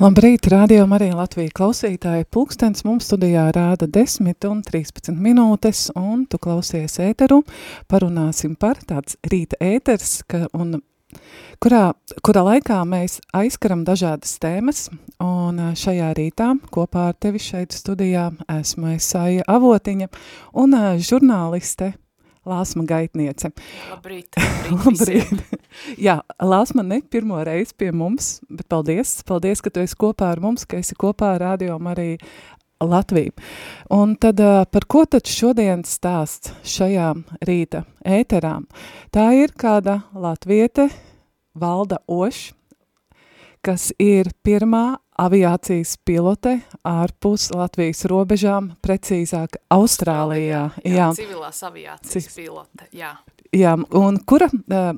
Labrīt, radio Marija Latvija klausītāji. Pulkstens mums studijā rāda 10 un 13 minūtes, un tu klausies ēteru. Parunāsim par tāds rīta ēters, ka, un, kurā, kurā laikā mēs aizkaram dažādas tēmas, un šajā rītā kopā ar tevi šeit studijā esmu Esaija Avotiņa un žurnāliste Lāsma gaitniece. Labrīt. Labrīt, labrīt. Jā, Lāsma ne pirmo reizi pie mums, bet paldies, paldies, ka tu esi kopā ar mums, ka esi kopā ar Radio arī Latviju. Un tad par ko tad šodien stāsts šajā rīta ēterā? Tā ir kāda latviete, Valda Oš, kas ir pirmā aviācijas pilote ārpus Latvijas robežām, precīzāk Austrālijā. Jā, jā civilās aviācijas Civ... pilote, jā. Jā, un kura uh,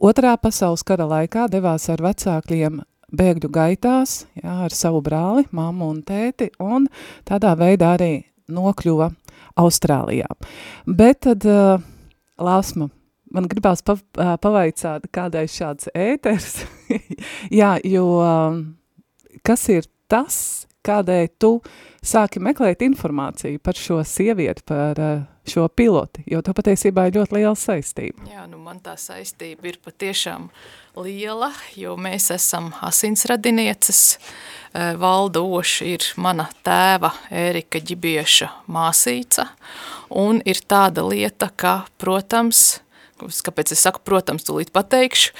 otrā pasaules kara laikā devās ar vecākļiem bēgļu gaitās, jā, ar savu brāli, mammu un tēti, un tādā veidā arī nokļuva Austrālijā. Bet tad, uh, Lāsma, man gribās pa, uh, pavaicāt, kādai šāds ēters, jā, jo... Uh, kas ir tas, kādēļ tu sāki meklēt informāciju par šo sievieti, par uh, šo piloti, jo tu patiesībā ir ļoti liela saistība. Jā, nu man tā saistība ir patiešām liela, jo mēs esam asinsradinieces. Valda Oša ir mana tēva Ērika Ģibieša māsīca, un ir tāda lieta, ka, protams, kāpēc es saku, protams, tūlīt pateikšu,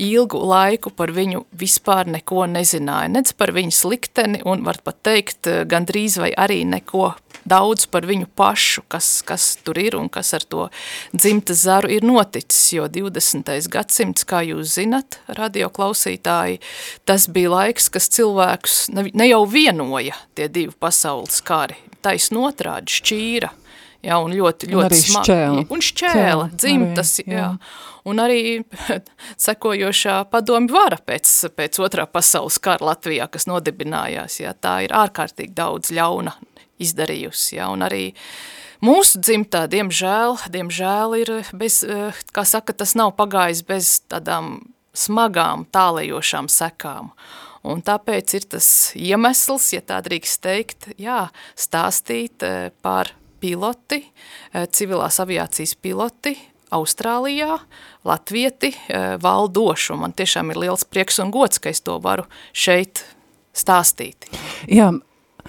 ilgu laiku par viņu vispār neko nezināju, nec par viņas likteni, un var pat teikt eh, gandrīz vai arī neko daudz par viņu pašu, kas, kas tur ir un kas ar to dzimtas zaru ir noticis, jo 20. gadsimts, kā jūs zinat, radio klausītāji, tas bija laiks, kas cilvēkus ne jau vienoja tie divi pasaules kari, taisnotrādi šķīra, Jā, un ļoti, ļoti un smagi. Šķēla. Un šķēla, dzimtas, arī, jā. jā. Un arī sekojošā padomi vara pēc, pēc otrā pasaules kara Latvijā, kas nodibinājās, jā, tā ir ārkārtīgi daudz ļauna izdarījusi, jā, un arī mūsu dzimtā, diemžēl, diemžēl ir bez, kā saka, tas nav pagājis bez tādām smagām, tālējošām sekām. Un tāpēc ir tas iemesls, ja tā drīkst teikt, jā, stāstīt eh, par piloti, eh, civilās aviācijas piloti Austrālijā, latvieti eh, valdošu. Man tiešām ir liels prieks un gods, ka es to varu šeit stāstīt. Jā,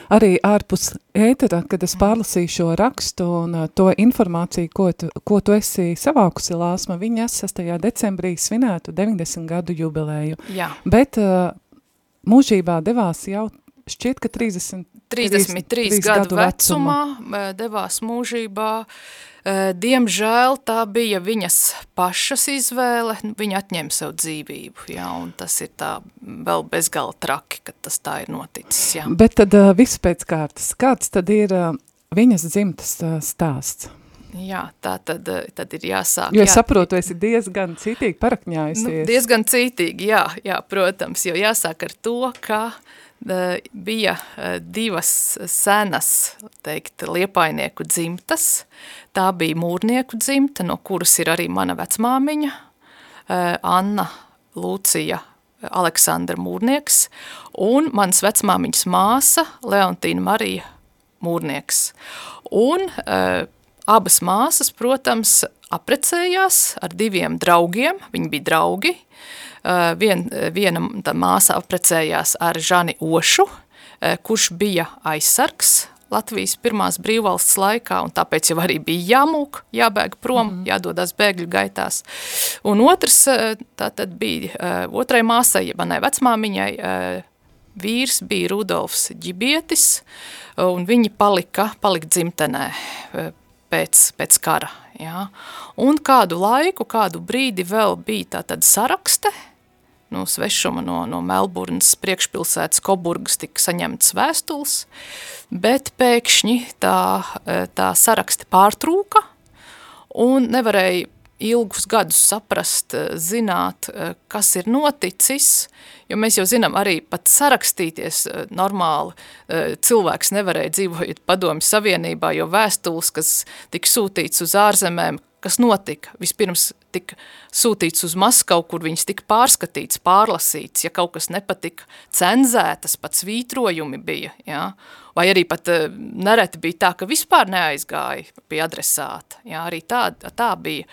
arī ārpus ētera, kad es pārlasīju šo rakstu un uh, to informāciju, ko tu, ko tu esi savākusi Lāsma, viņa 6. decembrī svinētu 90 gadu jubilēju. Jā. Bet mūžībā devās jau šķiet, ka 30, 33 30, gadu, gadu vecumā, vecumā devās mūžībā. Diemžēl tā bija viņas pašas izvēle, viņa atņēma sev dzīvību, jā, un tas ir tā vēl bezgala traki, ka tas tā ir noticis, jā. Bet tad viss pēc kārtas, kāds tad ir viņas dzimtas stāsts? Jā, tā tad, tad ir jāsāk. Jo es jā, saprotu, esi diezgan cītīgi parakņājusies. Nu, diezgan cītīgi, jā, jā, protams, jo jāsāk ar to, ka uh, bija divas senas, teikt, liepainieku dzimtas. Tā bija mūrnieku dzimta, no kuras ir arī mana vecmāmiņa, Anna Lūcija Aleksandra Mūrnieks, un mans vecmāmiņas māsa Leontīna Marija Mūrnieks. Un abas māsas, protams, aprecējās ar diviem draugiem, viņi bija draugi, vien, viena māsa aprecējās ar Žani Ošu, eh, kurš bija aizsargs Latvijas pirmās brīvvalsts laikā, un tāpēc jau arī bija jāmūk, jābēg prom, mm -hmm. jādodas bēgļu gaitās. Un otrs, eh, tā tad bija otrai māsai, manai vecmāmiņai, vīrs bija Rudolfs Ģibietis, un viņi palika, palika dzimtenē pēc, pēc kara. Jā. Un kādu laiku, kādu brīdi vēl bija tā tad sarakste, no svešuma, no, no Melburnas priekšpilsētas Koburgas tika saņemts vēstules, bet pēkšņi tā, tā saraksti pārtrūka un nevarēja ilgus gadus saprast, zināt, kas ir noticis, jo mēs jau zinām arī pat sarakstīties normāli. Cilvēks nevarēja dzīvojot padomi savienībā, jo vēstules, kas tika sūtīts uz ārzemēm, kas notika. Vispirms tika sūtīts uz Maskavu, kur viņas tika pārskatīts, pārlasīts, ja kaut kas nepatika, cenzētas, pat svītrojumi bija, jā. vai arī pat uh, nereti bija tā, ka vispār neaizgāja pie adresāta, jā, arī tā, tā bija.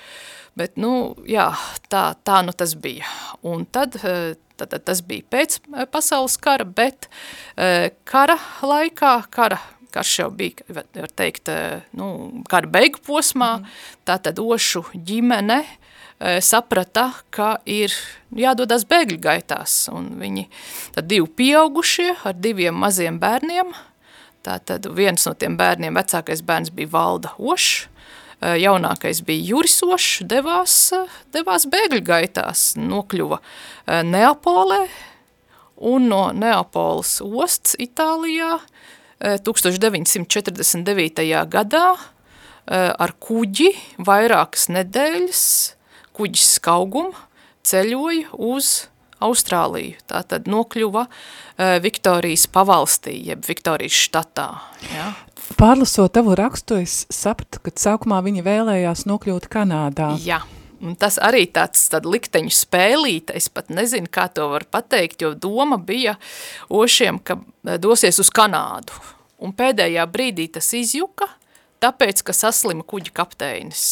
Bet, nu, jā, tā, tā nu tas bija. Un tad, uh, tad, tad tas bija pēc uh, pasaules kara, bet kara laikā, kara karš jau bija, var teikt, eh, nu, kāda beigu posmā, mm. tātad ošu ģimene e, saprata, ka ir jādodas bēgļu gaitās, un viņi, tad divi pieaugušie ar diviem maziem bērniem, tātad viens no tiem bērniem, vecākais bērns bija Valda Ošs, eh, jaunākais bija Juris Ošs, devās, devās bēgļu gaitās, nokļuva Neapolē, un no Neapoles osts Itālijā 1949. gadā ar kuģi vairākas nedēļas, kuģis skauguma, ceļoja uz Austrāliju. Tā tad nokļuva Viktorijas pavalstī, jeb Viktorijas štatā. Ja? Pārlasot tavu rakstu, es sapratu, ka sākumā viņi vēlējās nokļūt Kanādā. Jā. Un tas arī tāds tād likteņu spēlīte, es pat nezinu, kā to var pateikt, jo doma bija ošiem, ka eh, dosies uz Kanādu. Un pēdējā brīdī tas izjuka, tāpēc, ka saslima kuģa kapteinis.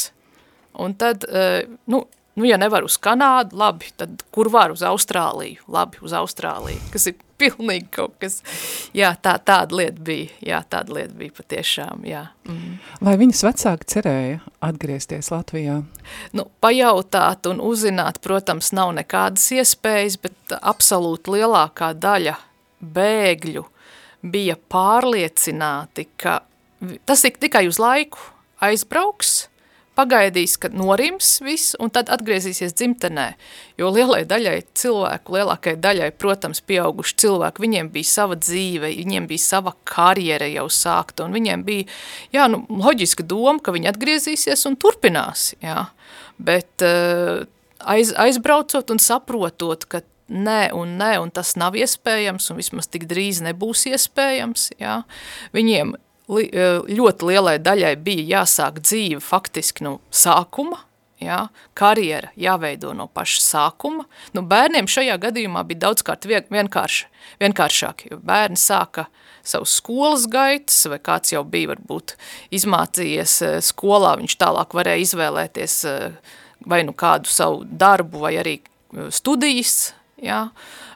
Un tad, eh, nu, nu, ja nevar uz Kanādu, labi, tad kur var uz Austrāliju? Labi, uz Austrāliju, kas ir pilnīgi kaut kas, jā, tā, tāda lieta bija, jā, tāda lieta bija patiešām, jā. Mm. Vai viņas vecāki cerēja atgriezties Latvijā? Nu, pajautāt un uzzināt, protams, nav nekādas iespējas, bet absolūti lielākā daļa bēgļu bija pārliecināti, ka tas ir tikai uz laiku aizbrauks, pagaidīs, kad norims viss, un tad atgriezīsies dzimtenē. Jo lielai daļai cilvēku, lielākai daļai, protams, pieauguši cilvēki, viņiem bija sava dzīve, viņiem bija sava karjera jau sākta, un viņiem bija, jā, nu, loģiska doma, ka viņi atgriezīsies un turpinās, jā. Bet uh, aiz, aizbraucot un saprotot, ka nē un nē, un tas nav iespējams, un vismaz tik drīz nebūs iespējams, jā. Viņiem li, e, ļoti lielai daļai bija jāsāk dzīve faktiski no sākuma, jā, karjera jāveido no paša sākuma. Nu, bērniem šajā gadījumā bija daudzkārt vienkārši, vienkāršāk, jo bērni sāka savus skolas gaitas, vai kāds jau bija varbūt izmācījies e, skolā, viņš tālāk varēja izvēlēties e, vai nu kādu savu darbu, vai arī studijas, jā,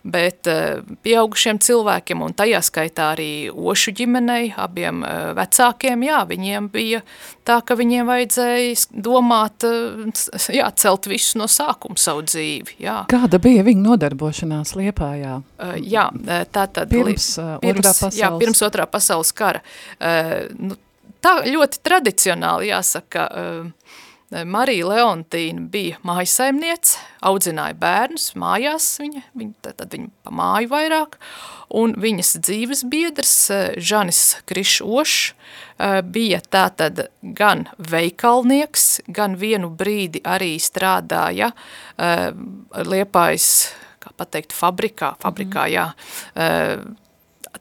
bet uh, pieaugušiem cilvēkiem un tajā skaitā arī ošu ģimenei, abiem uh, vecākiem, jā, viņiem bija tā, ka viņiem vajadzēja domāt, uh, jā, celt visu no sākuma savu dzīvi, jā. Kāda bija viņa nodarbošanās Liepājā? Jā, tā tad... Pirms, pirms, otrā jā, pirms otrā pasaules kara. Nu, tā ļoti tradicionāli jāsaka, uh, Marija Leontīna bija mājasaimniece, audzināja bērnus, mājās viņa, viņa tad, viņa pa māju vairāk, un viņas dzīves biedrs, eh, Žanis Krišošs, eh, bija tātad gan veikalnieks, gan vienu brīdi arī strādāja eh, Liepājas, kā pateikt, fabrikā, fabrikā, mm. jā,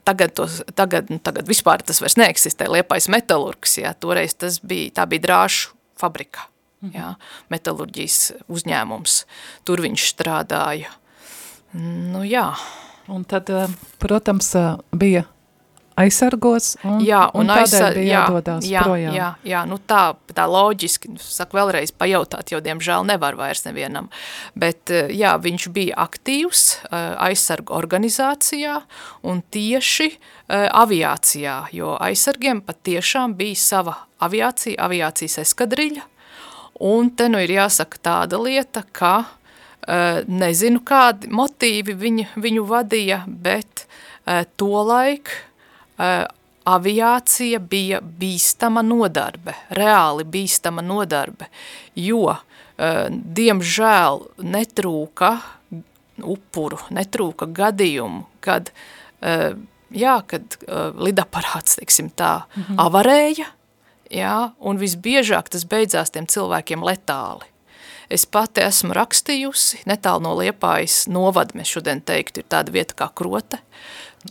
tagad, tos, tagad, nu, tagad vispār tas vairs neeksistē, Liepājas metalurgs, jā, toreiz tas bija, tā bija drāšu fabrika jā, metalurģijas uzņēmums. Tur viņš strādāja. Nu, jā. Un tad, eh, protams, eh, bija aizsargos un, jā, un, un aizsar, bija jādodās jā, projām. Jā, jā, nu tā, tā loģiski, nu, saku vēlreiz pajautāt, jo diemžēl nevar vairs nevienam, bet eh, jā, viņš bija aktīvs aizsargu organizācijā un tieši aviācijā, jo aizsargiem pat tiešām bija sava aviācija, aviācijas eskadriļa, Un te nu ir jāsaka tāda lieta, ka uh, nezinu, kādi motīvi viņa, viņu vadīja, bet uh, tolaik uh, aviācija bija bīstama nodarbe, reāli bīstama nodarbe, jo, diemžēl, netrūka upuru, netrūka gadījumu, kad, jā, kad lidaparāts, teiksim tā, mm -hmm. avarēja, jā, un visbiežāk tas beidzās tiem cilvēkiem letāli. Es pati esmu rakstījusi, netālu no Liepājas novada, mēs šodien teiktu, ir tāda vieta kā krote,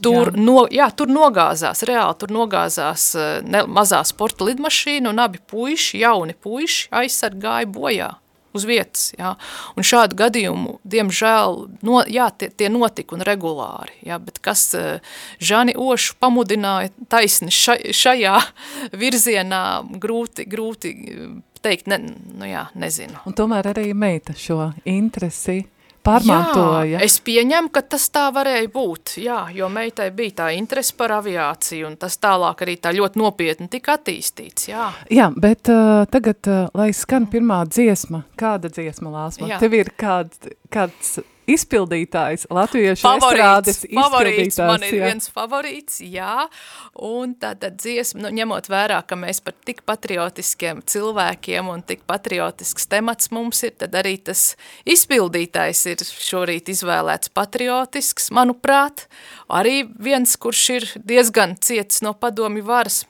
Tur, jā. No, jā, tur nogāzās, reāli tur nogāzās ne, mazā sporta lidmašīna un abi puiši, jauni puiši aizsargāja bojā uz vietas. Jā. Un šādu gadījumu, diemžēl, no, jā, tie, tie notika un regulāri. Jā, bet kas Žani Ošu pamudināja taisni ša, šajā virzienā, grūti, grūti teikt, ne, nu jā, nezinu. Un tomēr arī meita šo interesi pārmantoja. Jā, es pieņemu, ka tas tā varēja būt, jā, jo meitai bija tā interese par aviāciju, un tas tālāk arī tā ļoti nopietni tika attīstīts, jā. Jā, bet uh, tagad, uh, lai skan pirmā dziesma, kāda dziesma, Lāsma? Jā. Tev ir kāds, kāds izpildītājs, latviešu favorīts, estrādes favorīts, man ir jā. viens favorīts, jā, un tātad dziesma, nu, ņemot vērā, ka mēs par tik patriotiskiem cilvēkiem un tik patriotisks temats mums ir, tad arī tas izpildītājs ir šorīt izvēlēts patriotisks, manuprāt, arī viens, kurš ir diezgan cietis no padomi varas,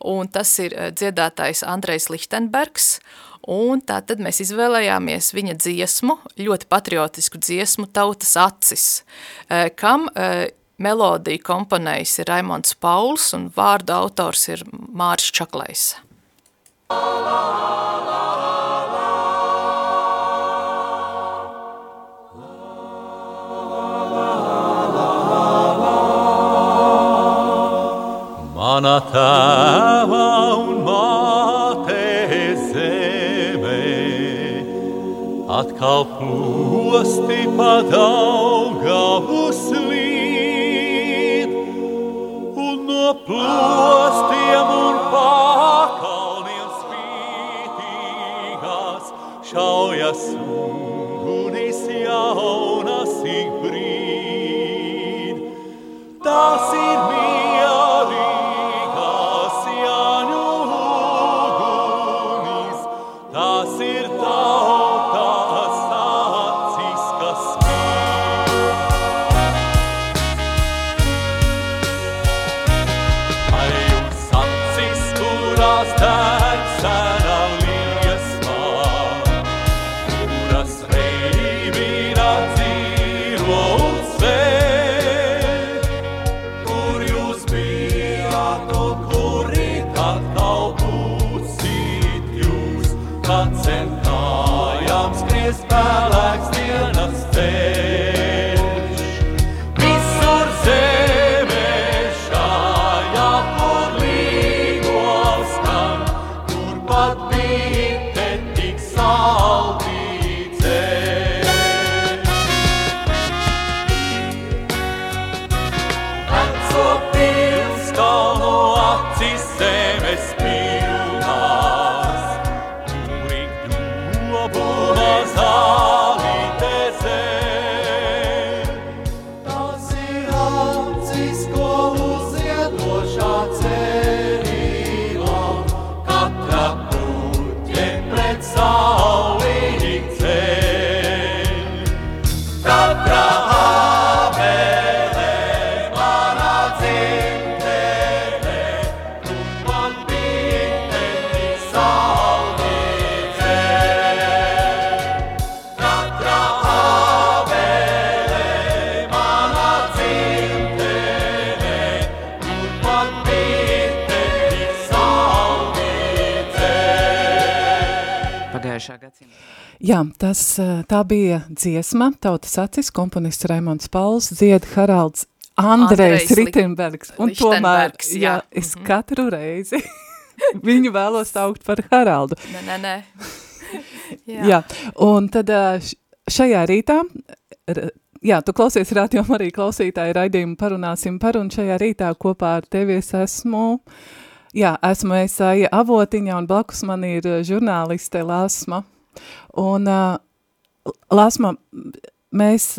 un tas ir eh, dziedātājs Andrejs Lichtenbergs, Un tā tad mēs izvēlējāmies viņa dziesmu, ļoti patriotisku dziesmu Tautas acis, e, kam e, melodiju komponējis ir Raimonds Pauls un vārdu autors ir Māris Čaklais. Mana tēva un atkal posti padaugavus līd, un no plostiem un pakalniem spītīgās šaujas ugunis jaunas ik brīd. Tas ir mierīgās Jā, tas, tā bija dziesma, tautas acis, komponists Raimonds Pauls, dzied Haralds Andrejs Ritenbergs. Un tomēr, jā, jā es mm -hmm. katru reizi viņu vēlos saukt par Haraldu. Nē, nē, nē. jā. jā, un tad šajā rītā, jā, tu klausies radio arī klausītāji raidījumu parunāsim par, un šajā rītā kopā ar tevi es esmu, jā, esmu Esaija Avotiņa, un blakus man ir žurnāliste Lāsma Un, uh, Lasma, mēs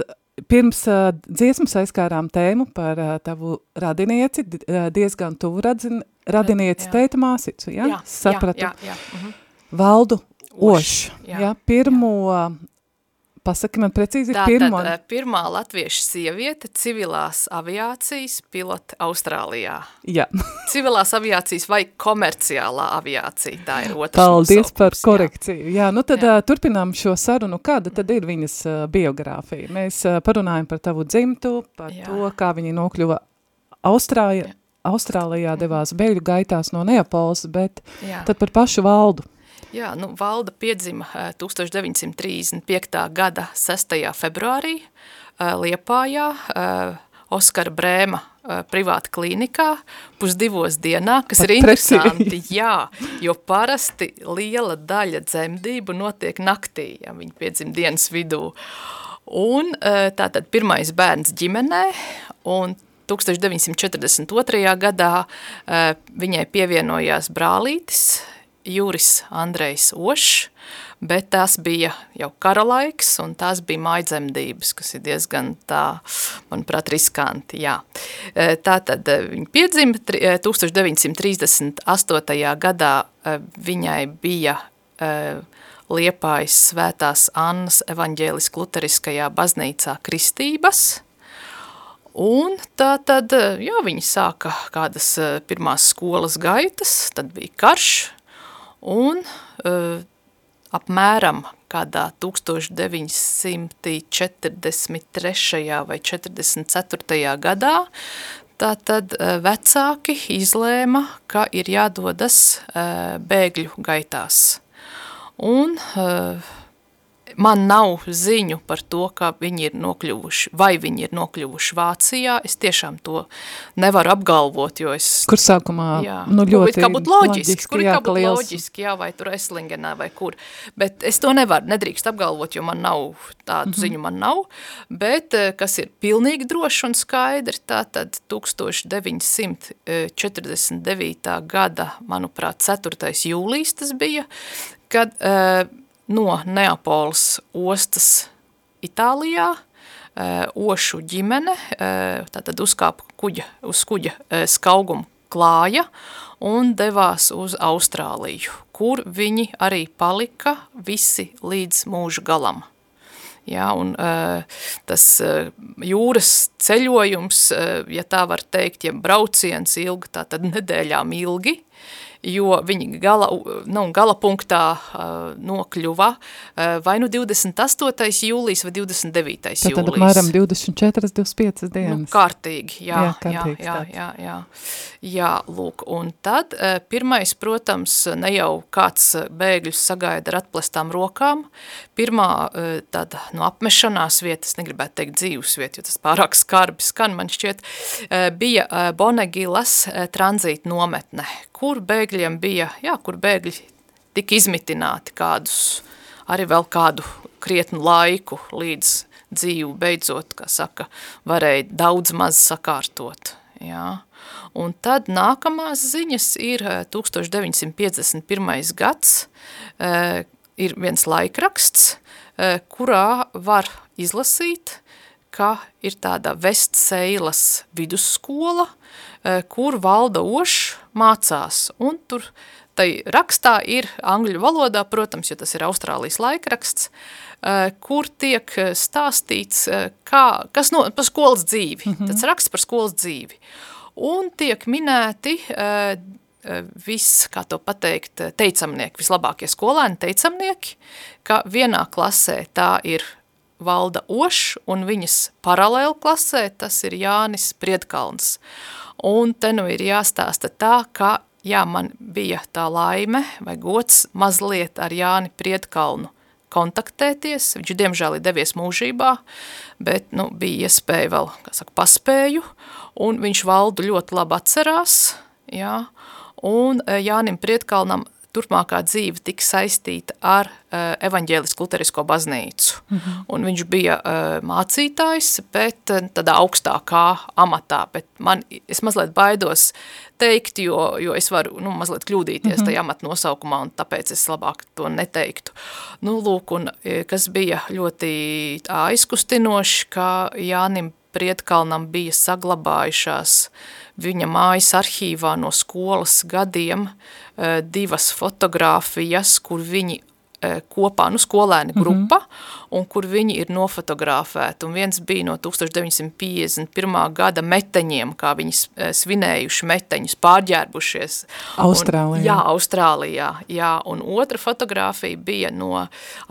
pirms uh, dziesmas aizkārām tēmu par uh, tavu radinieci, uh, diezgan tuvu radzin, radinieci jā. tēta māsicu, ja? Jā, Sapratu. jā, jā, jā. Mhm. Valdu Ošu, ja? Pirmo jā. Pasaki man precīzi Tā pirmo. tad eh, pirmā latviešu sieviete civilās aviācijas pilota Austrālijā. Jā, Civilās aviācijas vai komerciālā aviācija, tā ir otrs paldies par nosaukums, jā. korekciju. Jā, nu tad Jā. uh, turpinām šo sarunu. Kāda tad ir viņas uh, biogrāfija? Mēs uh, parunājam par tavu dzimtu, par Jā. to, kā viņa nokļuva Austrāja, Austrālijā, devās bēgļu gaitās no Neapols, bet Jā. tad par pašu valdu. Jā, nu, valda piedzima eh, 1935. gada 6. februārī eh, Liepājā, eh, Oskara Brēma eh, privāta klīnikā pusdivos dienā, kas ir Pat interesanti, jā, jo parasti liela daļa dzemdību notiek naktī, ja viņi piedzim dienas vidū. Un eh, tātad pirmais bērns ģimenē, un 1942. gadā eh, viņai pievienojās brālītis, Juris Andrejs Ošs, bet tas bija jau kara laiks, un tās bija maidzemdības, kas ir diezgan tā, manuprāt, riskanti, jā. E, Tātad e, viņa piedzima tri- e, 1938. gadā viņai bija Liepājas svētās Annas evaņģēlis luteriskajā baznīcā kristības, Un tā tad, jā, viņi sāka kādas pirmās skolas gaitas, tad bija karš, un uh, apmēram kādā 1943. vai 44. gadā, tā tad uh, vecāki izlēma, ka ir jādodas uh, bēgļu gaitās. Un uh, man nav ziņu par to, ka viņi ir nokļuvuši, vai viņi ir nokļuvuši Vācijā. Es tiešām to nevaru apgalvot, jo es... Kur sākumā, Jā, nu kur ļoti it kā būtu loģiski, kur it jā, kā būtu loģiski, jā, vai tur Eslingenā vai kur. Bet es to nevaru, nedrīkst apgalvot, jo man nav, tādu Mhm. ziņu man nav. Bet, eh, kas ir pilnīgi droši un skaidri, tā tad 1949. gada, manuprāt, 4. jūlijas tas bija, kad uh, no Neapols ostas Itālijā uh, Ošu ģimene, uh, tātad uzkāpa kuģa, uz kuģa uh, skaugumu klāja un devās uz Austrāliju, kur viņi arī palika visi līdz mūža galam. Jā, un tas jūras ceļojums, ja tā var teikt, ja brauciens ilgi, tā tad nedēļām ilgi, jo viņi gala, nu, gala punktā uh, nokļuva uh, vai nu 28. jūlijas vai 29. Tad, tad jūlijas. apmēram 24, 25 Nu, dienas. kārtīgi, jā, Jā, jā, kārtīgs jā, tāds. jā, jā, jā, lūk, un tad eh, pirmais, protams, ne jau kāds bēgļus sagaida ar atplestām rokām, pirmā eh, tāda, nu, apmešanās vieta, es negribētu teikt dzīves vieta, jo tas pārāk skarbi skan, man šķiet, eh, bija eh, Bonegilas eh, tranzīta nometne, kur bēgļiem bija, jā, kur bēgļi tika izmitināti kādus, arī vēl kādu krietnu laiku līdz dzīvu beidzot, kā saka, varēja daudz maz sakārtot. Jā. Un tad nākamās ziņas ir eh, 1951. gads, eh, ir viens laikraksts, eh, kurā var izlasīt, ka ir tāda Vestseilas vidusskola, eh, kur valda ošs mācās, un tur tai rakstā ir angļu valodā, protams, jo tas ir Austrālijas laikraksts, eh, kur tiek stāstīts, eh, kā, kas no, par skolas dzīvi, mm -hmm. tas raksts par skolas dzīvi. Un tiek minēti viss, kā to pateikt, eh, teicamnieki, vislabākie skolēni teicamnieki, ka vienā klasē tā ir Valda Ošs un viņas paralēli klasē tas ir Jānis Priedkalns. Un te nu ir jāstāsta tā, ka jā, man bija tā laime vai gods mazliet ar Jāni Priedkalnu kontaktēties. Viņš diemžēl ir devies mūžībā, bet nu, bija iespēja vēl, kā saka, paspēju, un viņš valdu ļoti labi atcerās, jā, un eh, Jānim Prietkalnam turpmākā dzīve tika saistīta ar uh, evaņģēlisku luterisko baznīcu. Mm -hmm. Un viņš bija uh, mācītājs, bet uh, tādā augstākā amatā, bet man, es mazliet baidos teikt, jo, jo es varu, nu, mazliet kļūdīties mm -hmm. tajā amata nosaukumā, un tāpēc es labāk to neteiktu. Nu, lūk, un eh, kas bija ļoti aizkustinoši, ka Jānim Prietkalnam bija saglabājušās viņa mājas arhīvā no skolas gadiem divas fotogrāfijas, kur viņi e, kopā, nu, skolēni grupa, mm -hmm. Un kur viņi ir nofotografēti. Un viens bija no 1951. gada meteņiem, kā viņi e, svinējuši meteņus, pārģērbušies. Austrālijā. Un, jā, Austrālijā, jā. Un otra fotografija bija no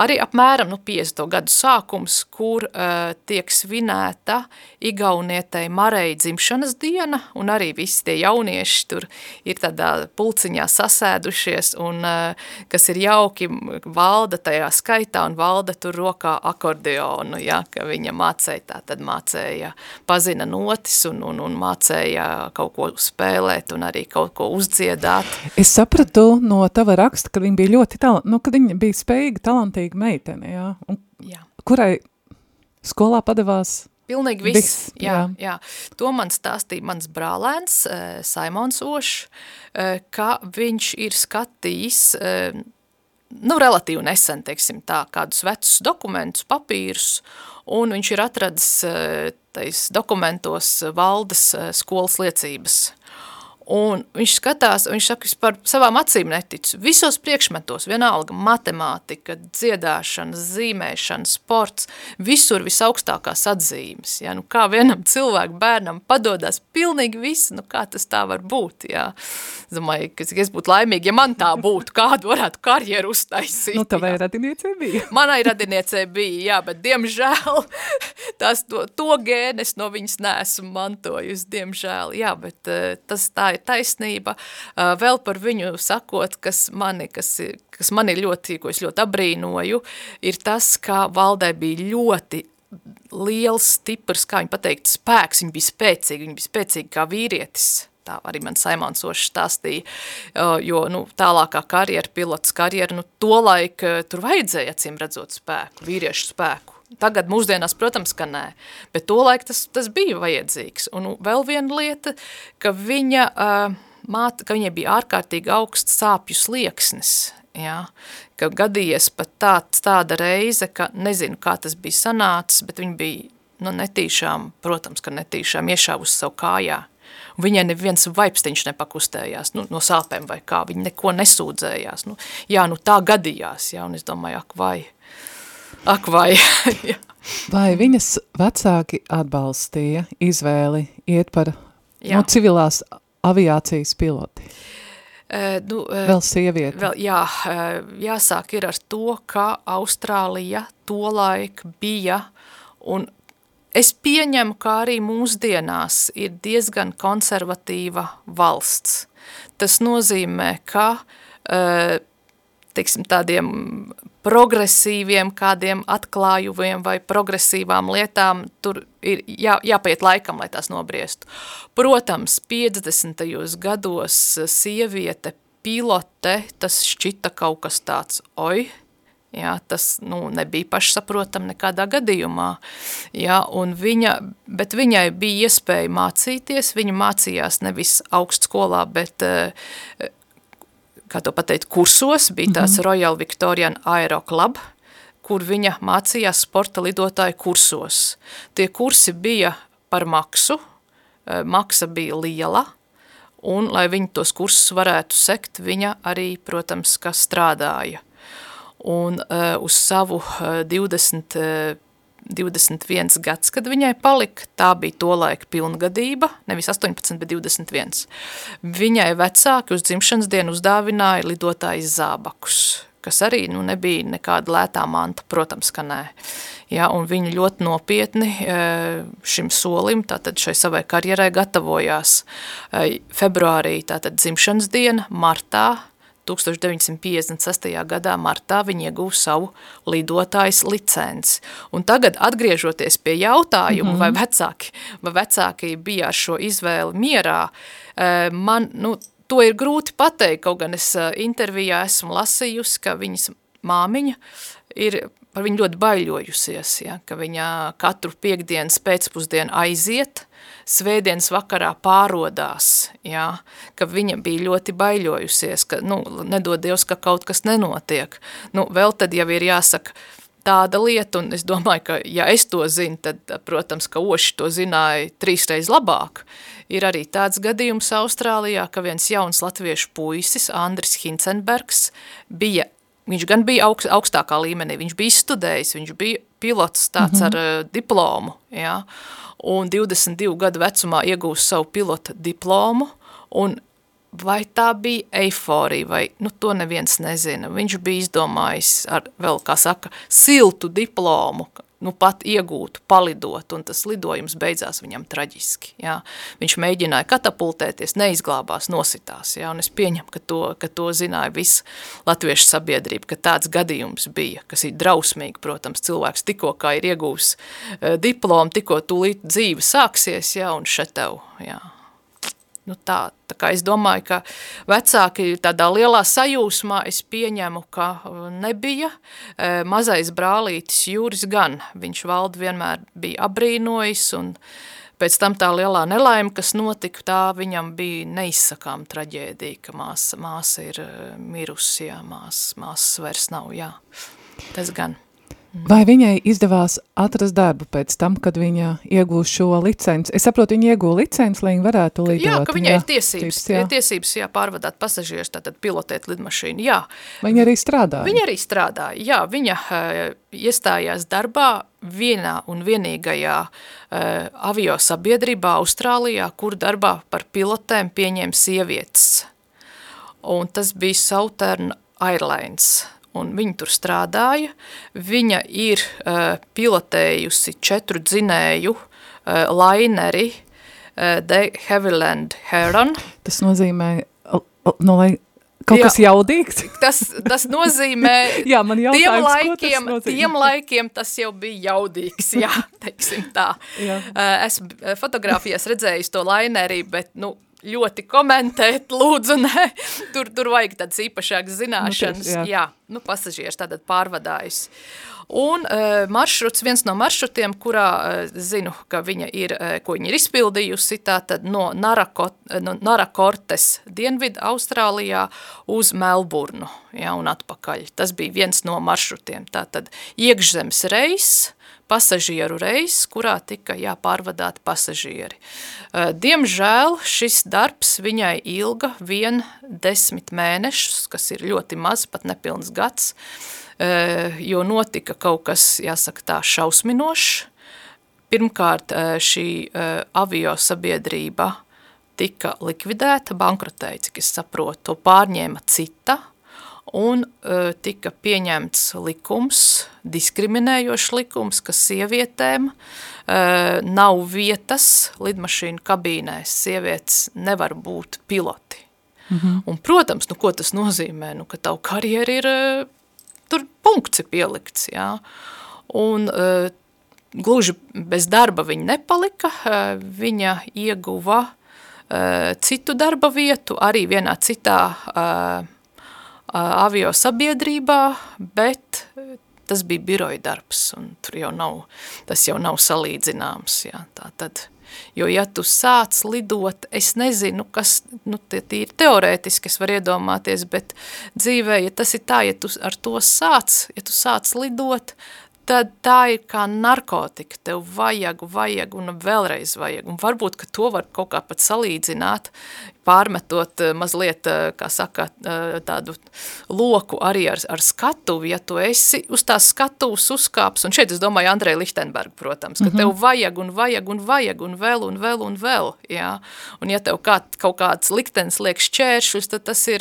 arī apmēram nu, 50. gadu sākums, kur uh, tiek svinēta Igaunietei Marei dzimšanas diena, un arī visi tie jaunieši tur ir tādā pulciņā sasēdušies, un uh, kas ir jauki, valda tajā skaitā un valda tur rokā akordeonu, ja, ka viņa mācēja tā, tad mācēja, pazina notis un, un, un mācēja kaut ko spēlēt un arī kaut ko uzdziedāt. Es sapratu no tava raksta, ka viņa bija ļoti talent, nu, ka viņa bija spējīga, talantīga meitene, jā, un jā. kurai skolā padevās Pilnīgi viss, viss jā, jā. jā. To man stāstīja mans brālēns, Saimons Ošs, ka viņš ir skatījis nu, relatīvi nesen, teiksim tā, kādus vecus dokumentus, papīrus, un viņš ir atradis eh, tais dokumentos valdes eh, skolas liecības. Un viņš skatās, viņš saka, es par savām acīm neticu. Visos priekšmetos, vienalga matemātika, dziedāšana, zīmēšana, sports, visur visaugstākās atzīmes. Ja? Nu, kā vienam cilvēku bērnam padodas pilnīgi viss, nu kā tas tā var būt? Ja? Domāju, ka es būtu laimīgi, ja man tā būtu, kādu varētu karjeru uztaisīt. Nu, tavai radiniecei bija. Manai radiniecei bija, jā, bet diemžēl tās to, to gēnes no viņas neesmu mantojusi, diemžēl. Jā, bet uh, tas tā ir ir taisnība. Vēl par viņu sakot, kas mani, kas, kas mani ļoti, ko es ļoti abrīnoju, ir tas, ka valdē bija ļoti liels, stiprs, kā viņi pateikt, spēks, viņi bija spēcīgi, viņi bija spēcīgi kā vīrietis, tā arī man Saimons Ošs stāstīja, jo, nu, tālākā karjera, pilots karjera, nu, to laik tur vajadzēja, acīm redzot spēku, vīriešu spēku. Tagad mūsdienās, protams, ka nē, bet tolaik tas, tas bija vajadzīgs. Un vēl viena lieta, ka viņa, māte, ka viņai bija ārkārtīgi augsts sāpju slieksnis, ja? ka gadījies pat tāds, tāda reize, ka nezinu, kā tas bija sanācis, bet viņa bija nu, netīšām, protams, ka netīšām iešāvusi savu kājā. Viņai neviens vaipstiņš nepakustējās nu, no sāpēm vai kā, viņa neko nesūdzējās. Nu, jā, nu tā gadījās, jā, un es domāju, ak vai, Ak vai. vai viņas vecāki atbalstīja izvēli iet par jā. no civilās aviācijas piloti? Uh, nu, uh, vēl sieviete. Vēl, jā, uh, jāsāk ir ar to, ka Austrālija tolaik bija, un es pieņemu, ka arī mūsdienās ir diezgan konservatīva valsts. Tas nozīmē, ka uh, teiksim, tādiem progresīviem kādiem atklājumiem vai progresīvām lietām, tur ir jā, jāpaiet laikam, lai tās nobriestu. Protams, 50. gados sieviete pilote, tas šķita kaut kas tāds, oj, jā, tas nu, nebija pašsaprotam nekādā gadījumā, jā, un viņa, bet viņai bija iespēja mācīties, viņa mācījās nevis augstskolā, bet uh, kā to pateikt, kursos, bija tās mm -hmm. Royal Victorian Aero Club, kur viņa mācījās sporta lidotāju kursos. Tie kursi bija par maksu, e, maksa bija liela, un, lai viņa tos kursus varētu sekt, viņa arī, protams, ka strādāja. Un uh, uz savu uh, 20 uh, 21 gads, kad viņai palika, tā bija to laika pilngadība, nevis 18, bet 21. Viņai vecāki uz dzimšanas dienu uzdāvināja lidotājs zābakus, kas arī nu, nebija nekāda lētā manta, protams, ka nē. Ja, un viņi ļoti nopietni e, šim solim, tātad šai savai karjerai gatavojās. E, februārī tātad dzimšanas diena, martā 1956. gadā martā viņi iegūs savu lidotājas licenci. Un tagad atgriežoties pie jautājuma, mm -hmm. vai, vecāki, vai vecāki bija ar šo izvēli mierā, eh, man, nu, to ir grūti pateikt, kaut gan es eh, intervijā esmu lasījusi, ka viņas māmiņa ir par viņu ļoti baiļojusies, ja, ka viņa katru piekdienas pēcpusdienu aiziet, svētdienas vakarā pārodās, jā, ka viņa bija ļoti baiļojusies, ka, nu, nedod Dievs, ka kaut kas nenotiek. Nu, vēl tad jau ir jāsaka, tāda lieta, un es domāju, ka ja es to zinu, tad, protams, ka oši to zināja trīsreiz labāk. Ir arī tāds gadījums Austrālijā, ka viens jauns latviešu puisis, Andris Hincenbergs, bija viņš gan bija augst, augstākā līmenī, viņš bija studējis, viņš bija pilots tāds mm -hmm. ar uh, diplomu, jā, un 22 gadu vecumā iegūst savu pilota diplomu, un vai tā bija eiforija, vai, nu, to neviens nezina. Viņš bija izdomājis ar, vēl, kā saka, siltu diplomu, nu pat iegūtu, palidot, un tas lidojums beidzās viņam traģiski, jā. Viņš mēģināja katapultēties, neizglābās, nositās, jā, un es pieņemu, ka to, ka to zināja viss latviešu sabiedrība, ka tāds gadījums bija, kas ir drausmīgi, protams, cilvēks tikko kā ir iegūs uh, diplomu, tikko tūlīt dzīve sāksies, jā, un šetev, jā, nu tā, tā kā es domāju, ka vecāki tādā lielā sajūsmā es pieņemu, ka uh, nebija. Uh, mazais brālītis Jūris gan, viņš valdu vienmēr bija abrīnojis un pēc tam tā lielā nelaime, kas notika, tā viņam bija neizsakām traģēdija, ka māsa, māsa ir uh, mirusi, jā, māsas, māsas vairs nav, jā, tas gan. Vai viņai izdevās atrast darbu pēc tam, kad viņa iegūst šo licenci? Es saprotu, viņa iegūja licenci, lai viņa varētu lidot. Jā, ka viņai jā, ir tiesības, tips, jā. tiesības jā, pārvadāt pasažierus, tātad pilotēt lidmašīnu, jā. Viņa arī strādāja? Viņa arī strādāja, jā. Viņa uh, iestājās darbā vienā un vienīgajā uh, avio sabiedrībā Austrālijā, kur darbā par pilotēm pieņēma sievietes. Un tas bija Southern Airlines – un viņa tur strādāja. Viņa ir uh, pilotējusi četru dzinēju uh, laineri uh, De Havilland Heron. Tas nozīmē, no lai kaut Jā, kas jaudīgs? Tas, tas nozīmē, jā, man tiem laikiem, tiem laikiem tas jau bija jaudīgs, jā, teiksim tā. Jā. Esmu fotografijās redzējis to lainerī, bet, nu, ļoti komentēt, lūdzu, nē, tur, tur vajag tādas īpašākas zināšanas, nu, jā. jā, nu, pasažieris tātad pārvadājis. Un uh, maršruts, viens no maršrutiem, kurā uh, zinu, ka viņa ir, uh, ko viņa ir izpildījusi, tātad no Narakot, no Narakortes Dienvidu Austrālijā uz Melburnu, ja, un atpakaļ. Tas bija viens no maršrutiem, tātad iekšzemes reis, pasažieru reis, kurā tika jāpārvadāt pasažieri. Eh, diemžēl šis darbs viņai ilga vien desmit mēnešus, kas ir ļoti maz, pat nepilns gads, eh, jo notika kaut kas, jāsaka tā, šausminošs. Pirmkārt, eh, šī avio sabiedrība tika likvidēta, bankrotēja, cik es saprotu, to pārņēma cita, un tika pieņemts likums, diskriminējošs likums, ka sievietēm uh, nav vietas lidmašīnu kabīnēs, sievietes nevar būt piloti. Mm -hmm. Un, protams, nu, ko tas nozīmē, nu, ka tavu karjeru ir, uh, tur punkts ir pielikts, jā. Un uh, gluži bez darba viņa nepalika, uh, viņa ieguva uh, citu darba vietu, arī vienā citā uh, avio sabiedrībā, bet tas bija biroja darbs, un tur jau nav, tas jau nav salīdzināms, jā, tā tad, jo ja tu sāc lidot, es nezinu, kas, nu, tie ir teorētiski, es varu iedomāties, bet dzīvē, ja tas ir tā, ja tu ar to sāc, ja tu sāc lidot, tad tā ir kā narkotika, tev vajag, vajag un vēlreiz vajag, un varbūt, ka to var kaut kā pat salīdzināt, pārmetot eh, mazliet, eh, kā saka, eh, tādu loku arī ar, ar skatuvi, ja tu esi uz tās skatuvas uzkāps, un šeit es domāju Andrei Lichtenberg, protams, ka mm -hmm. tev vajag un vajag un vajag un vēl un vēl un vēl, jā, un ja tev kā, kaut kāds liktenis liek šķēršus, tad tas ir,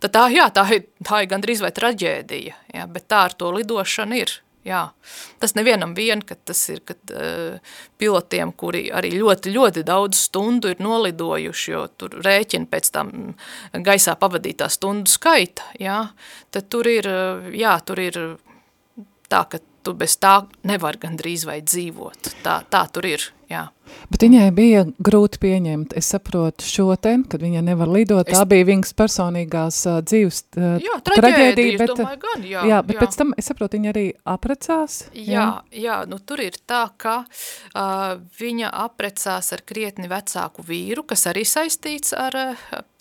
tad tā, jā, tā ir, tā ir gandrīz vai traģēdija, jā, bet tā ar to lidošana ir, Jā, tas nevienam vien, ka tas ir, kad uh, pilotiem, kuri arī ļoti, ļoti daudz stundu ir nolidojuši, jo tur rēķina pēc tam gaisā pavadītā stundu skaita, jā, tad tur ir, jā, tur ir tā, ka tu bez tā nevar gandrīz vai dzīvot, tā, tā tur ir, jā. Bet viņai bija grūti pieņemt, es saprotu šo ten, kad viņa nevar lidot, es... tā bija viņas personīgās uh, dzīves uh, jā, traģēdija, bet, domāju, gan, jā, jā, bet jā. pēc tam, es saprotu, viņa arī aprecās. Jā, jā, jā nu tur ir tā, ka uh, viņa aprecās ar krietni vecāku vīru, kas arī saistīts ar,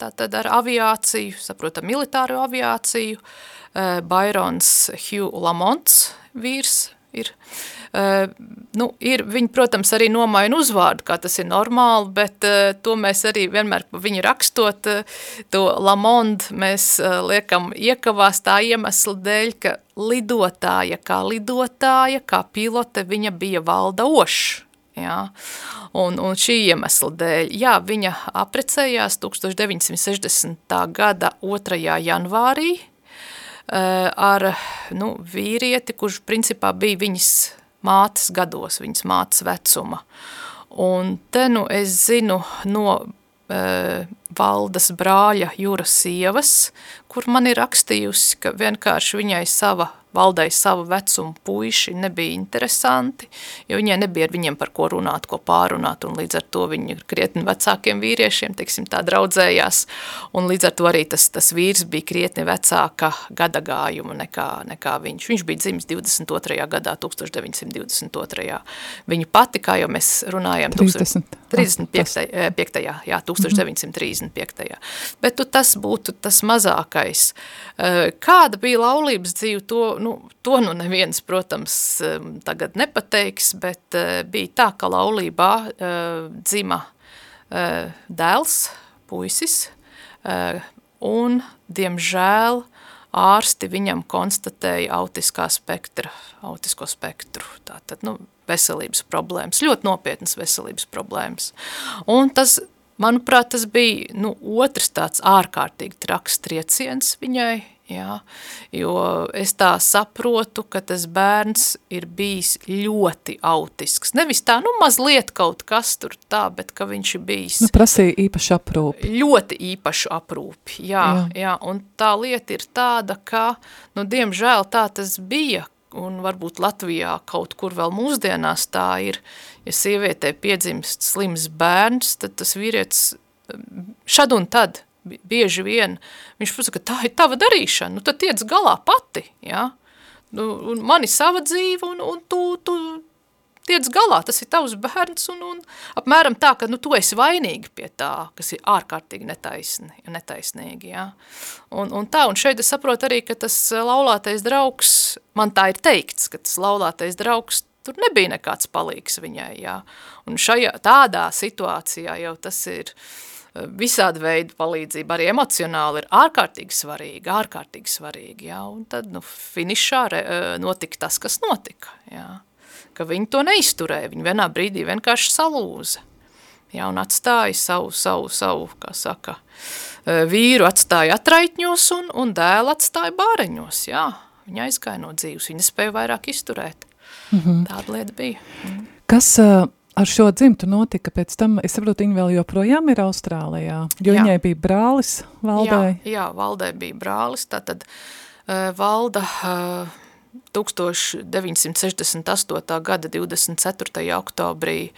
tātad ar aviāciju, saprotam, militāro aviāciju, uh, Bairons Hugh Lamonts vīrs, ir. Uh, nu, ir, viņi, protams, arī nomaina uzvārdu, kā tas ir normāli, bet uh, to mēs arī vienmēr viņu rakstot, uh, to Lamonde mēs uh, liekam iekavās tā iemesla dēļ, ka lidotāja kā lidotāja, kā pilote, viņa bija valda ošs. Jā. Un, un šī iemesla dēļ, jā, viņa aprecējās 1960. gada 2. janvārī ar nu, vīrieti, kurš principā bija viņas mātes gados, viņas mātes vecuma. Un te nu es zinu no uh, valdas brāļa Jūras sievas, kur man ir rakstījusi, ka vienkārši viņai sava valdai savu vecumu puiši nebija interesanti, jo viņai nebija ar viņiem par ko runāt, ko pārunāt, un līdz ar to viņi krietni vecākiem vīriešiem, teiksim, tā draudzējās, un līdz ar to arī tas, tas vīrs bija krietni vecāka gadagājuma nekā, nekā viņš. Viņš bija dzimis 22. gadā, 1922. Viņa pati, kā jau mēs runājam, 30. 35. Ah, 5. jā, 1935. Mm. Bet tu, tas būtu tas mazākais. Eh, kāda bija laulības dzīve, to, nu, to nu neviens, protams, tagad nepateiks, bet uh, bija tā, ka laulībā uh, dzima uh, dēls, puisis, un, diemžēl, ārsti viņam konstatēja autiskā spektra, autisko spektru, tātad, nu, veselības problēmas, ļoti nopietnas veselības problēmas. Un tas, manuprāt, tas bija, nu, otrs tāds ārkārtīgi traks trieciens viņai, Jā, jo es tā saprotu, ka tas bērns ir bijis ļoti autisks. Nevis tā, nu mazliet kaut kas tur tā, bet ka viņš ir bijis... Nu, prasīja īpašu aprūpi. Ļoti īpašu aprūpi, jā, jā. jā. Un tā lieta ir tāda, ka, nu, diemžēl tā tas bija, un varbūt Latvijā kaut kur vēl mūsdienās tā ir, ja sievietē piedzimst slims bērns, tad tas vīrietis šad un tad bieži vien viņš pasaka, tā ir tava darīšana, nu tad tiec galā pati, ja? Nu, un man ir sava dzīve, un, un tu, tu tiec galā, tas ir tavs bērns, un, un apmēram tā, ka nu, tu esi vainīgi pie tā, kas ir ārkārtīgi netaisni, netaisnīgi, ja? un, un tā, un šeit es saprotu arī, ka tas laulātais draugs, man tā ir teikts, ka tas laulātais draugs, tur nebija nekāds palīgs viņai, ja? un šajā tādā situācijā jau tas ir, uh, visāda veida palīdzība, arī emocionāli ir ārkārtīgi svarīga, ārkārtīgi svarīga, jā, un tad, nu, finišā re, notika tas, kas notika, jā, ka viņi to neizturēja, viņi vienā brīdī vienkārši salūza, jā, un atstāja savu, savu, savu, kā saka, vīru atstāja atraitņos un, un dēlu atstāja bāreņos, jā, viņa aizgāja no dzīves, viņa spēja vairāk izturēt, mm -hmm. tāda lieta bija. Mm. Kas uh, ar šo dzimtu notika pēc tam, es saprotu, viņa vēl joprojām ir Austrālijā, jo jā. viņai bija brālis valdai. Jā, jā, valdai bija brālis, tātad uh, valda uh, 1968. gada 24. oktobrī uh,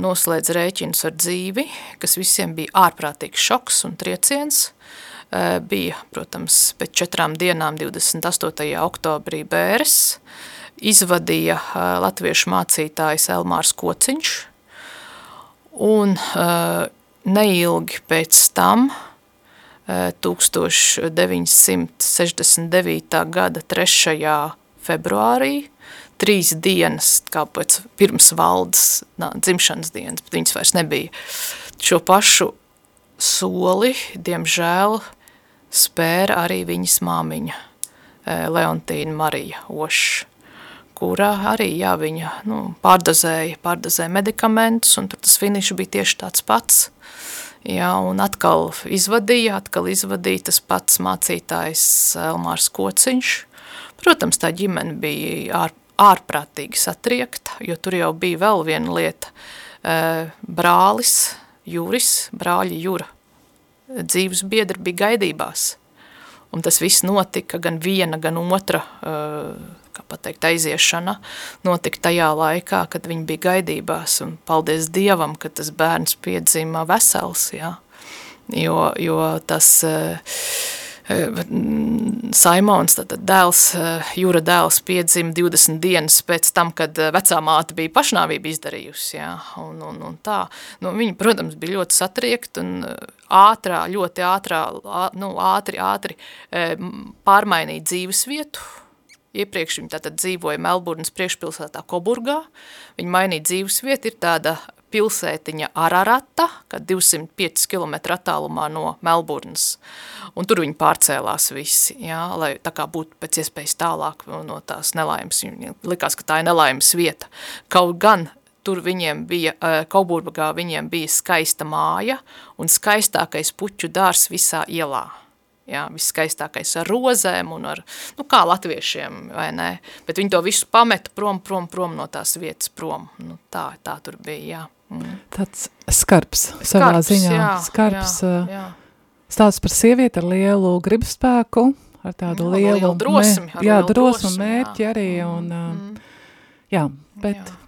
noslēdz rēķinus ar dzīvi, kas visiem bija ārprātīgs šoks un trieciens. Uh, bija, protams, pēc četrām dienām 28. oktobrī bēres, uh, izvadīja latviešu mācītājs Elmārs Kociņš, un neilgi pēc tam, 1969. gada 3. februārī, trīs dienas, kā pēc pirms valdes nā, dzimšanas dienas, bet viņas vairs nebija. Šo pašu soli, diemžēl, spēra arī viņas māmiņa, Leontīna Marija Oša kurā arī, jā, viņa nu, pārdozēja, pārdozēja medikamentus, un tur tas finišs bija tieši tāds pats. Jā, un atkal izvadīja, atkal izvadīja tas pats mācītājs Elmārs Kociņš. Protams, tā ģimene bija ār, ārprātīgi satriekta, jo tur jau bija vēl viena lieta. Brālis, Juris, brāļi Jura, dzīves biedri bija gaidībās. Un tas viss notika gan viena, gan otra uh, pateikt, aiziešana notika tajā laikā, kad viņi bija gaidībās, un paldies Dievam, ka tas bērns piedzima vesels, jā. Jo, jo tas uh, Saimons, tātad dēls, Jūra dēls piedzima 20 dienas pēc tam, kad vecā māte bija pašnāvību izdarījusi, jā, un, un, un tā. Nu, viņi, protams, bija ļoti satriekt un ātrā, ļoti ātrā, nu, ātri, ātri pārmainīja dzīves vietu, iepriekš viņi tātad dzīvoja Melburnas priekšpilsētā Koburgā, viņi mainīja dzīves vietu, ir tāda pilsētiņa Ararata, kad 205 km attālumā no Melburnas, un tur viņi pārcēlās visi, jā, lai tā kā būtu pēc iespējas tālāk no tās nelaimes, likās, ka tā ir nelaimes vieta. Kaut gan tur viņiem bija, Koburgā viņiem bija skaista māja un skaistākais puķu dārs visā ielā jā, viskaistākais ar rozēm un ar, nu kā latviešiem, vai ne, bet viņi to visu pameta prom, prom, prom no tās vietas prom, nu tā, tā tur bija, jā. Mm. Tāds skarbs, savā skarbs, ziņā, jā, skarbs, jā, jā. stāsts par sievieti ar lielu gribspēku, ar tādu jā, lielu, lielu drosmi, mē, jā, drosmi, mērķi jā. arī, un, mm. jā, bet... Jā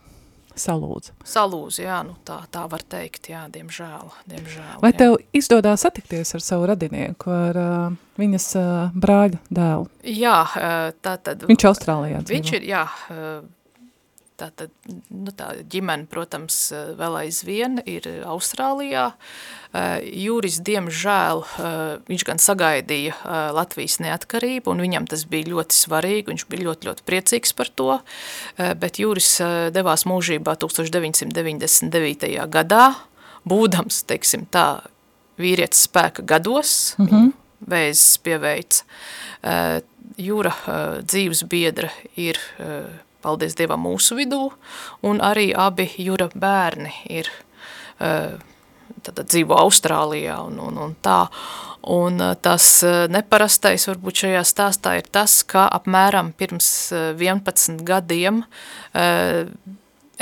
salūdz. Salūdz, jā, nu tā, tā var teikt, jā, diemžēl. diemžēl Vai jā. tev izdodās satikties ar savu radinieku, ar uh, viņas uh, brāļa dēlu? Jā, uh, tā tad... Viņš Austrālijā dzīvo. Viņš ir, jā, uh, tā tad, nu tā ģimene, protams, vēl aizvien ir Austrālijā. Jūris, diemžēl, viņš gan sagaidīja Latvijas neatkarību, un viņam tas bija ļoti svarīgi, viņš bija ļoti, ļoti priecīgs par to, bet Jūris devās mūžībā 1999. gadā, būdams, teiksim tā, vīrietis spēka gados, mm -hmm. vēzis pieveica. Jūra dzīves biedra ir paldies Dievam, mūsu vidū, un arī abi Jura bērni ir, tad dzīvo Austrālijā un, un, un tā. Un tas neparastais varbūt šajā stāstā ir tas, ka apmēram pirms 11 gadiem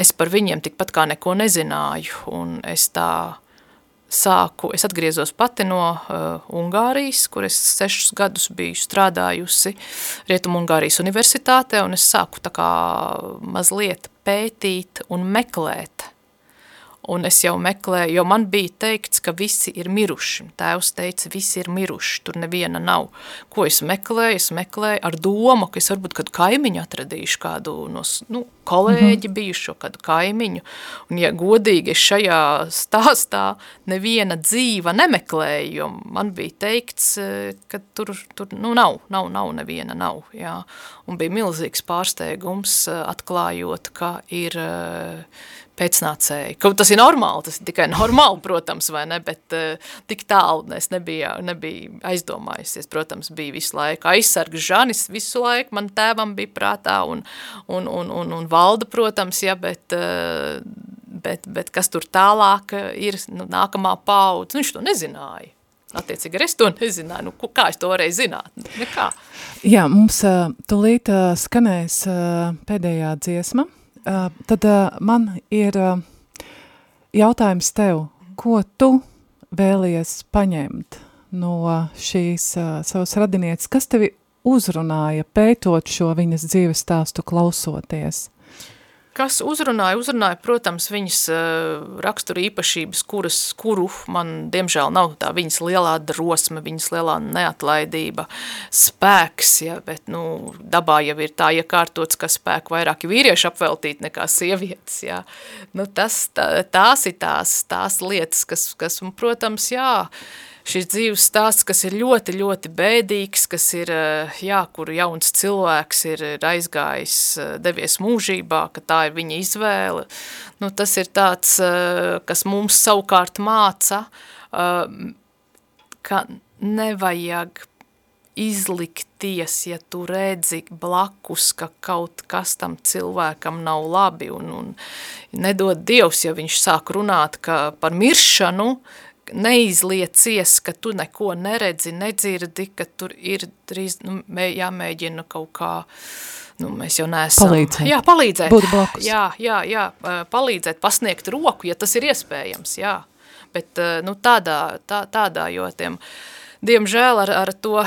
es par viņiem tikpat kā neko nezināju, un es tā sāku, es atgriezos pati no uh, Ungārijas, kur es sešus gadus biju strādājusi Rietumu Ungārijas universitātē, un es sāku tā kā mazliet pētīt un meklēt un es jau meklēju, jo man bija teikts, ka visi ir miruši. Tēvs teica, visi ir miruši, tur neviena nav. Ko es meklēju? Es meklēju ar domu, ka es varbūt kādu kaimiņu atradīšu, kādu no nu, kolēģi mm -hmm. bijušo, kādu kaimiņu. Un, ja godīgi, es šajā stāstā neviena dzīva nemeklēju, jo man bija teikts, e, ka tur, tur nu, nav, nav, nav neviena, nav. Jā. Un bija milzīgs pārsteigums e, atklājot, ka ir uh, pēcnācēji. Kaut tas ir normāli, tas ir tikai normāli, protams, vai ne, bet uh, tik tālu es nebija, nebija aizdomājusies. Protams, bija visu laiku aizsargs Žanis, visu laiku man tēvam bija prātā un, un, un, un, un valda, protams, ja, bet, uh, bet, bet kas tur tālāk ir nu, nākamā paudze, nu, viņš to nezināja. Attiecīgi, es to nezināju, nu, kā es to varēju zināt, nekā. Jā, mums uh, tulīt uh, skanēs uh, pēdējā dziesma, tad man ir jautājums tev, ko tu vēlies paņemt no šīs savas radinieces, kas tevi uzrunāja pētot šo viņas dzīves stāstu klausoties? Kas uzrunāja? Uzrunāja, protams, viņas uh, rakstura īpašības, kuras, kuru man, diemžēl, nav tā viņas lielā drosme, viņas lielā neatlaidība, spēks, ja, bet, nu, dabā jau ir tā iekārtots, ka spēku vairāk vīrieši apveltīt nekā sievietes, ja. Nu, tas, tā, tās ir tās, tās lietas, kas, kas, protams, jā, uh, šis dzīves stāsts, kas ir ļoti, ļoti bēdīgs, kas ir, eh, jā, kur jauns cilvēks ir aizgājis, eh, devies mūžībā, ka tā ir viņa izvēle, nu, tas ir tāds, eh, kas mums savukārt māca, ka nevajag izlikties, ja tu redzi blakus, ka kaut kas tam cilvēkam nav labi, un, un nedod Dievs, ja viņš sāk runāt ka par miršanu, uh, neizliecies, ka tu neko neredzi, nedzirdi, ka tur ir drīz, nu, jāmēģina kaut kā, nu, mēs jau neesam. Palīdzēt. Jā, palīdzēt. Būt blakus. Jā, jā, jā, palīdzēt, pasniegt roku, ja tas ir iespējams, jā. Bet, nu, tādā, tā, tādā, jo tiem, diemžēl ar, ar to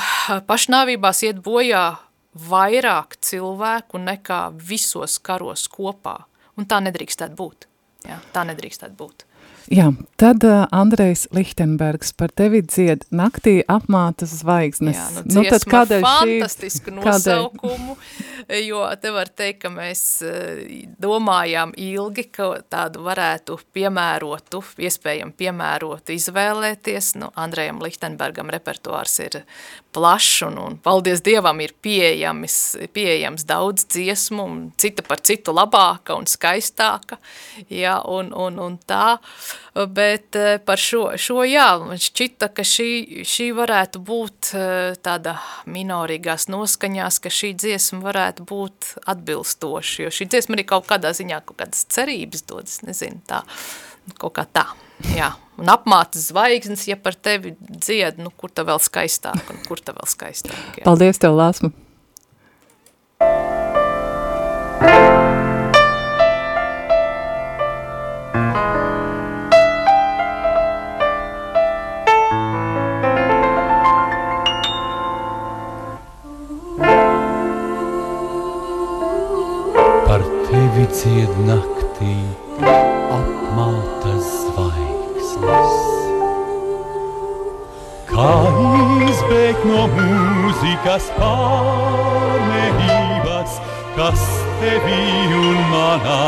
pašnāvībās iet bojā vairāk cilvēku nekā visos karos kopā. Un tā nedrīkstētu būt. Jā, tā nedrīkstētu būt. Jā, tad uh, Andrejs Lichtenbergs par tevi dzied naktī apmātas zvaigznes. Jā, nu, nu tad kādēļ fantastisku šī, nosaukumu, jo te var teikt, ka mēs uh, domājām ilgi, ka tādu varētu piemērotu, iespējami piemērotu izvēlēties. Nu, Andrejam Lichtenbergam repertuārs ir plašs un, un paldies Dievam ir pieejams, pieejams daudz dziesmu, un cita par citu labāka un skaistāka, ja, un, un, un tā, bet eh, par šo, šo jā, man šķita, ka šī, šī varētu būt eh, tāda minorīgās noskaņās, ka šī dziesma varētu būt atbilstoša, jo šī dziesma arī kaut kādā ziņā kaut kādas cerības dodas, nezinu, tā, kaut kā tā, jā un apmātas zvaigznes, ja par tevi dzied, nu, kur ta vēl skaistāk un kur ta vēl skaistāk. Jā. Paldies tev, Lāsma! Par tevi dzied naktī apmātas zvaigznes. Kā izbēgt no mūzikas pārmērības, kas tevi un manā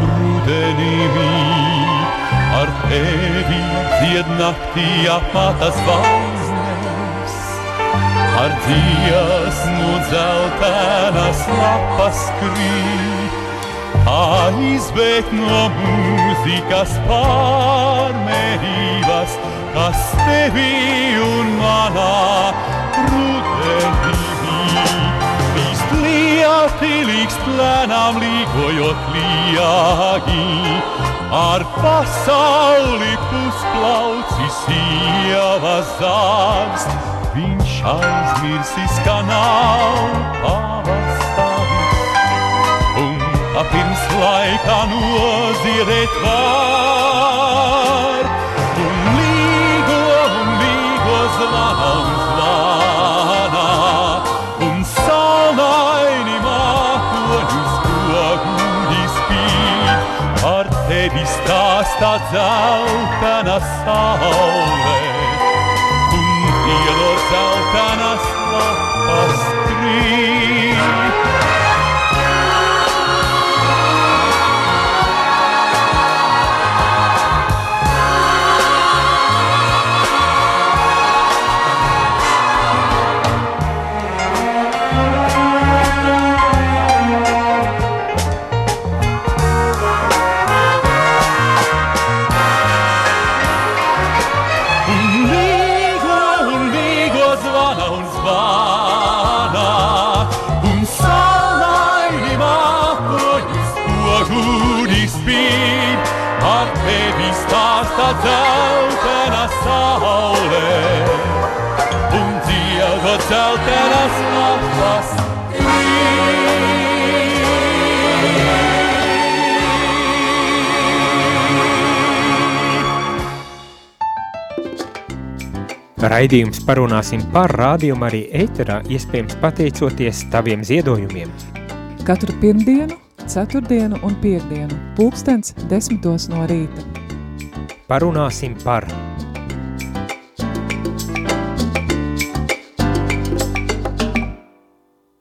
rudenī mīt. Ar tevi dzied naktī apmātas zvaigznes, ar dziesmu dzeltenas lapas krīt. Kā izbēgt no mūzikas pārmērības, kas tevi un manā rudenī Līst lieti, līkst plēnām līgojot liegi, ar pasauli pusplaucis ievas zāgst, viņš aizmirsis, ka nav pavasaris. Pirms laikā noziedēt var, un līgo, un līgo zvana un zvana, un salnaini mākoņus pogūdi spīd, ar tevi stāstā dzeltena saule, Raidījums parunāsim par rādījumu arī ēterā, iespējams pateicoties taviem ziedojumiem. Katru pirmdienu, ceturtdienu un piekdienu, pulkstens desmitos no rīta. Parunāsim par